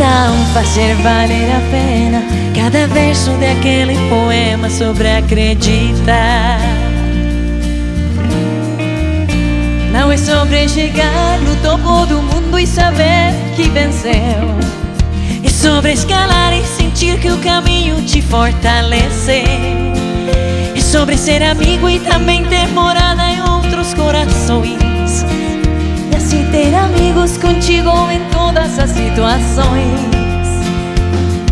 então fazer valer a pena cada verso daquele poema sobre acreditar. Não é sobre chegar no topo do mundo e saber que venceu. É sobre escalar e sentir que o caminho te fortaleceu. É sobre ser amigo e também ter morada em outros corações. Em todas as situações.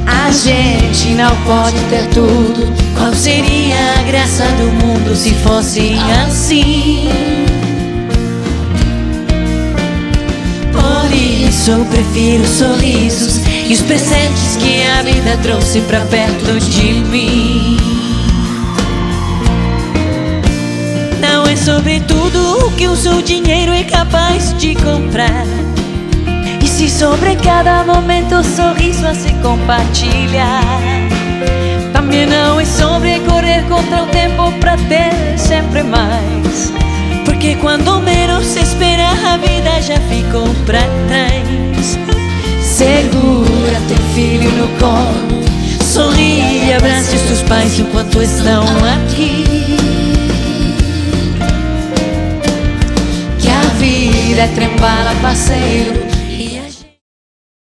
A gente não pode ter tudo. Qual seria a graça do mundo se fosse assim? Por isso eu prefiro sorrisos e os presentes que a vida trouxe pra perto de mim. Não é sobre tudo o que o seu dinheiro é capaz. E sobre cada momento sorriso a se compartilhar. Também não é sobre correr contra o tempo pra ter sempre mais. Porque quando menos se espera a vida já ficou pra trás. Segura teu filho no colo, sorri e abrace os teus pais enquanto estão aqui. Que a vida é trem passeio